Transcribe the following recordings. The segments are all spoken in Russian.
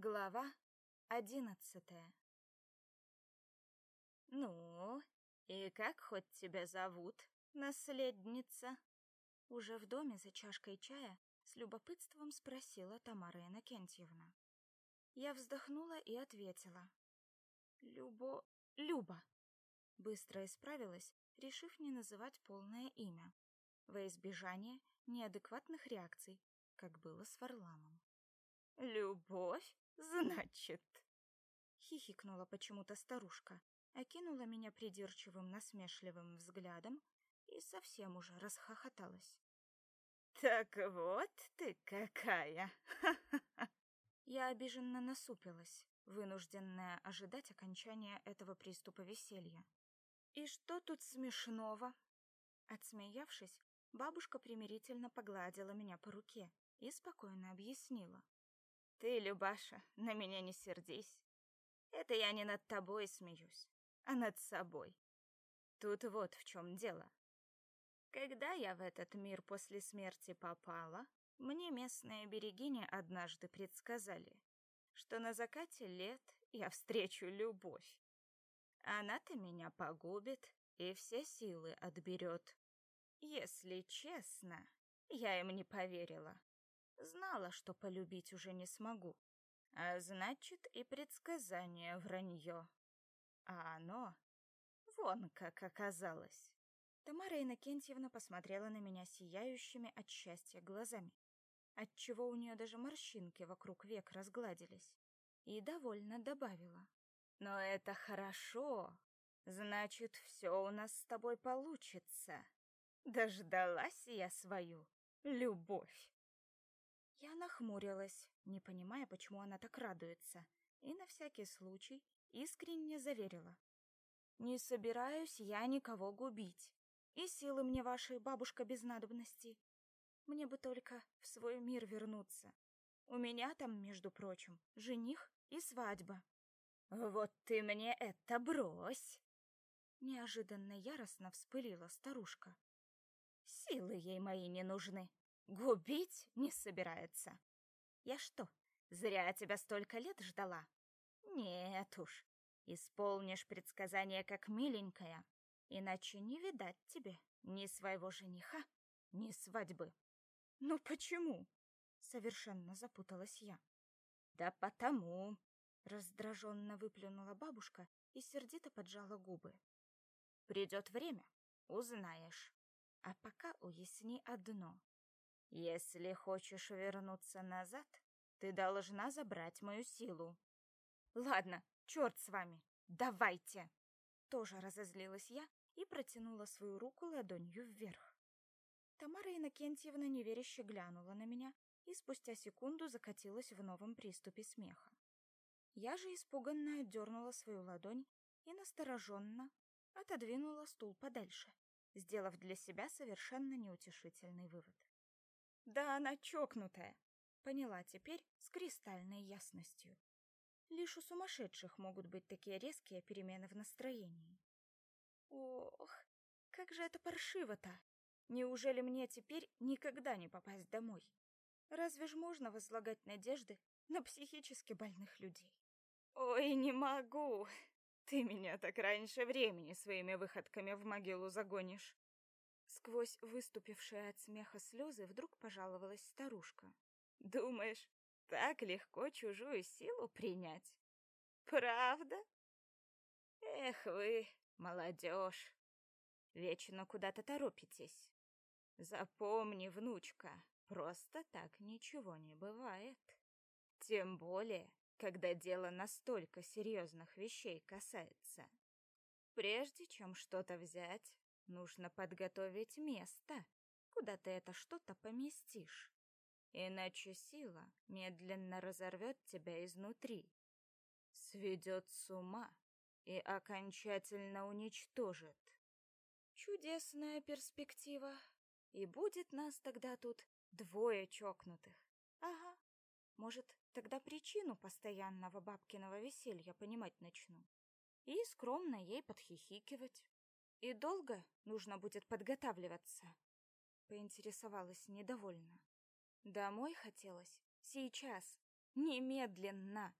Глава одиннадцатая «Ну, и как хоть тебя зовут, наследница?» Уже в доме за чашкой чая с любопытством спросила Тамара Иннокентьевна. Я вздохнула и ответила. «Любо... Люба!» Быстро исправилась, решив не называть полное имя, во избежание неадекватных реакций, как было с Варламом. «Любовь, значит?» Хихикнула почему-то старушка, окинула меня придирчивым насмешливым взглядом и совсем уже расхохоталась. «Так вот ты какая!» Я обиженно насупилась, вынужденная ожидать окончания этого приступа веселья. «И что тут смешного?» Отсмеявшись, бабушка примирительно погладила меня по руке и спокойно объяснила. Ты, Любаша, на меня не сердись. Это я не над тобой смеюсь, а над собой. Тут вот в чем дело. Когда я в этот мир после смерти попала, мне местные берегини однажды предсказали, что на закате лет я встречу любовь. Она-то меня погубит и все силы отберет. Если честно, я им не поверила. Знала, что полюбить уже не смогу. А значит, и предсказание вранье. А оно вон как оказалось. Тамара Иннокентьевна посмотрела на меня сияющими от счастья глазами, отчего у нее даже морщинки вокруг век разгладились, и довольно добавила. «Но это хорошо. Значит, все у нас с тобой получится. Дождалась я свою любовь». Я нахмурилась, не понимая, почему она так радуется, и на всякий случай искренне заверила. «Не собираюсь я никого губить, и силы мне вашей, бабушка, без надобности. Мне бы только в свой мир вернуться. У меня там, между прочим, жених и свадьба». «Вот ты мне это брось!» Неожиданно яростно вспылила старушка. «Силы ей мои не нужны. Губить не собирается. Я что, зря тебя столько лет ждала? Нет уж, исполнишь предсказание как миленькая, иначе не видать тебе ни своего жениха, ни свадьбы. Ну почему? Совершенно запуталась я. Да потому, раздраженно выплюнула бабушка и сердито поджала губы. Придет время, узнаешь. А пока уясни одно. Если хочешь вернуться назад, ты должна забрать мою силу. Ладно, черт с вами. Давайте. Тоже разозлилась я и протянула свою руку ладонью вверх. Тамара Иннокентьевна неверяще глянула на меня и спустя секунду закатилась в новом приступе смеха. Я же испуганно отдернула свою ладонь и настороженно отодвинула стул подальше, сделав для себя совершенно неутешительный вывод. Да она чокнутая, поняла теперь с кристальной ясностью. Лишь у сумасшедших могут быть такие резкие перемены в настроении. Ох, как же это паршиво-то! Неужели мне теперь никогда не попасть домой? Разве ж можно возлагать надежды на психически больных людей? Ой, не могу! Ты меня так раньше времени своими выходками в могилу загонишь. Сквозь выступившие от смеха слезы вдруг пожаловалась старушка. «Думаешь, так легко чужую силу принять? Правда? Эх вы, молодежь, вечно куда-то торопитесь. Запомни, внучка, просто так ничего не бывает. Тем более, когда дело настолько серьезных вещей касается. Прежде чем что-то взять, Нужно подготовить место, куда ты это что-то поместишь. Иначе сила медленно разорвет тебя изнутри, сведет с ума и окончательно уничтожит. Чудесная перспектива. И будет нас тогда тут двое чокнутых. Ага. Может, тогда причину постоянного бабкиного веселья понимать начну. И скромно ей подхихикивать. И долго нужно будет подготавливаться? Поинтересовалась недовольно. Домой хотелось. Сейчас. Немедленно!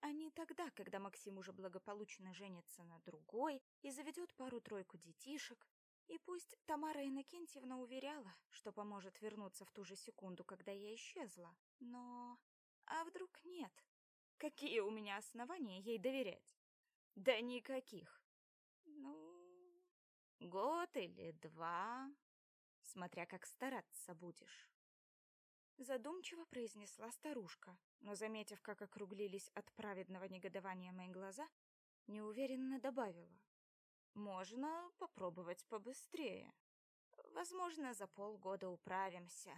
А не тогда, когда Максим уже благополучно женится на другой и заведет пару-тройку детишек. И пусть Тамара Иннокентьевна уверяла, что поможет вернуться в ту же секунду, когда я исчезла, но... А вдруг нет? Какие у меня основания ей доверять? Да никаких. Ну, год или два, смотря как стараться будешь. Задумчиво произнесла старушка, но, заметив, как округлились от праведного негодования мои глаза, неуверенно добавила. «Можно попробовать побыстрее. Возможно, за полгода управимся».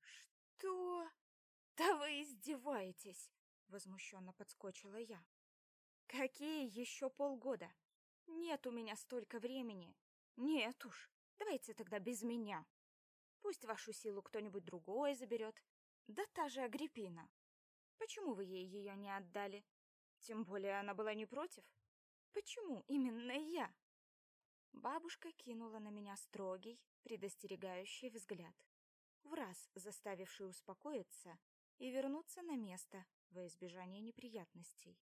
«Что? Да вы издеваетесь!» — возмущенно подскочила я. «Какие еще полгода? Нет у меня столько времени. Нет уж, давайте тогда без меня». Пусть вашу силу кто-нибудь другой заберет. Да та же Агриппина. Почему вы ей ее не отдали? Тем более она была не против. Почему именно я? Бабушка кинула на меня строгий, предостерегающий взгляд, в раз заставивший успокоиться и вернуться на место во избежание неприятностей.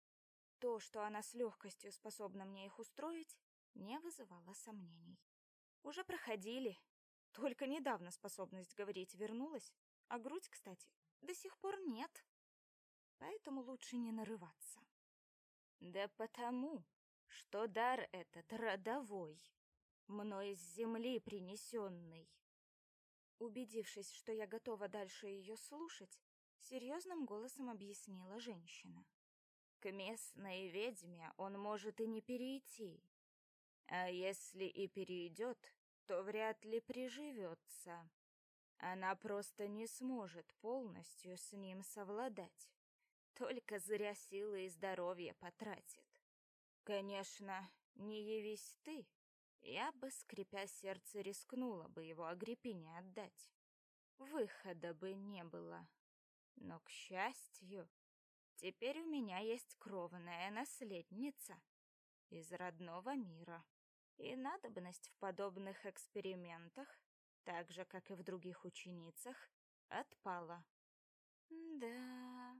То, что она с легкостью способна мне их устроить, не вызывало сомнений. Уже проходили только недавно способность говорить вернулась, а грудь, кстати, до сих пор нет. Поэтому лучше не нарываться. Да потому, что дар этот родовой, мной с земли принесенный. Убедившись, что я готова дальше ее слушать, серьезным голосом объяснила женщина. К местной ведьме он может и не перейти. А если и перейдет, то вряд ли приживется. Она просто не сможет полностью с ним совладать. Только зря силы и здоровье потратит. Конечно, не явись ты, я бы, скрипя сердце, рискнула бы его Агриппине отдать. Выхода бы не было. Но, к счастью, теперь у меня есть кровная наследница из родного мира и надобность в подобных экспериментах, так же, как и в других ученицах, отпала. Да,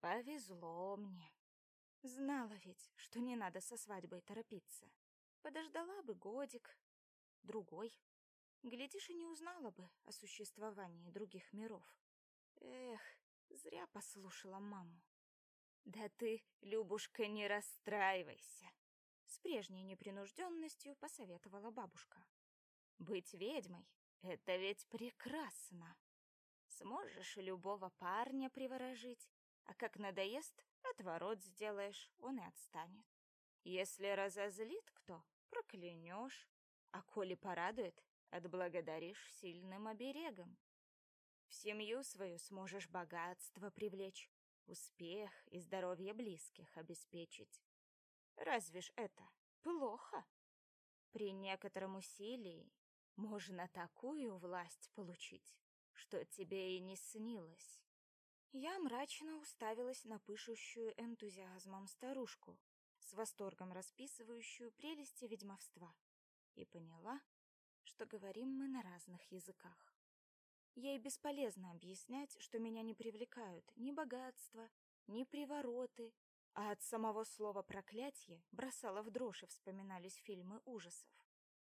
повезло мне. Знала ведь, что не надо со свадьбой торопиться. Подождала бы годик, другой. Глядишь, и не узнала бы о существовании других миров. Эх, зря послушала маму. Да ты, Любушка, не расстраивайся. С прежней непринужденностью посоветовала бабушка. Быть ведьмой — это ведь прекрасно. Сможешь любого парня приворожить, а как надоест, отворот сделаешь, он и отстанет. Если разозлит кто, проклянешь, а коли порадует, отблагодаришь сильным оберегом. В семью свою сможешь богатство привлечь, успех и здоровье близких обеспечить. Разве ж это плохо? При некотором усилии можно такую власть получить, что тебе и не снилось. Я мрачно уставилась на пышущую энтузиазмом старушку, с восторгом расписывающую прелести ведьмовства, и поняла, что говорим мы на разных языках. Ей бесполезно объяснять, что меня не привлекают ни богатство, ни привороты, а от самого слова «проклятие» бросало в дрожь и вспоминались фильмы ужасов.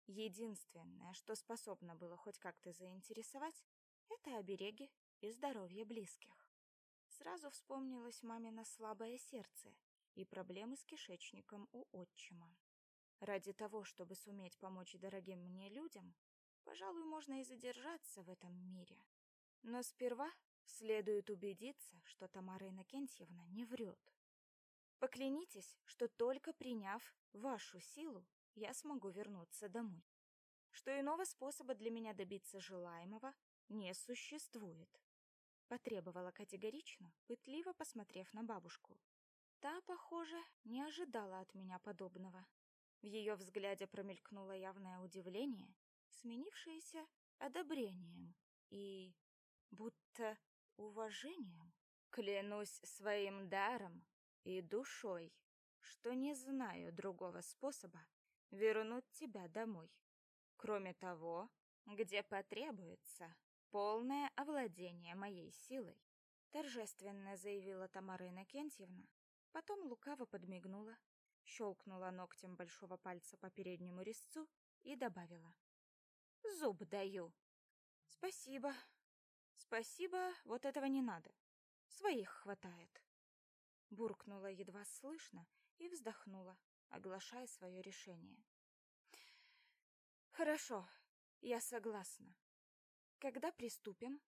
Единственное, что способно было хоть как-то заинтересовать, это обереги и здоровье близких. Сразу вспомнилось мамино слабое сердце и проблемы с кишечником у отчима. Ради того, чтобы суметь помочь дорогим мне людям, пожалуй, можно и задержаться в этом мире. Но сперва следует убедиться, что Тамара Иннокентьевна не врет. Поклянитесь, что только приняв вашу силу, я смогу вернуться домой. Что иного способа для меня добиться желаемого не существует. Потребовала категорично, пытливо посмотрев на бабушку. Та, похоже, не ожидала от меня подобного. В ее взгляде промелькнуло явное удивление, сменившееся одобрением и будто уважением. Клянусь своим даром, и душой, что не знаю другого способа вернуть тебя домой. Кроме того, где потребуется полное овладение моей силой. торжественно заявила Тамара Иннокентьевна, потом лукаво подмигнула, щелкнула ногтем большого пальца по переднему резцу и добавила. «Зуб даю». «Спасибо. Спасибо, вот этого не надо. Своих хватает». Буркнула едва слышно и вздохнула, оглашая свое решение. «Хорошо, я согласна. Когда приступим?»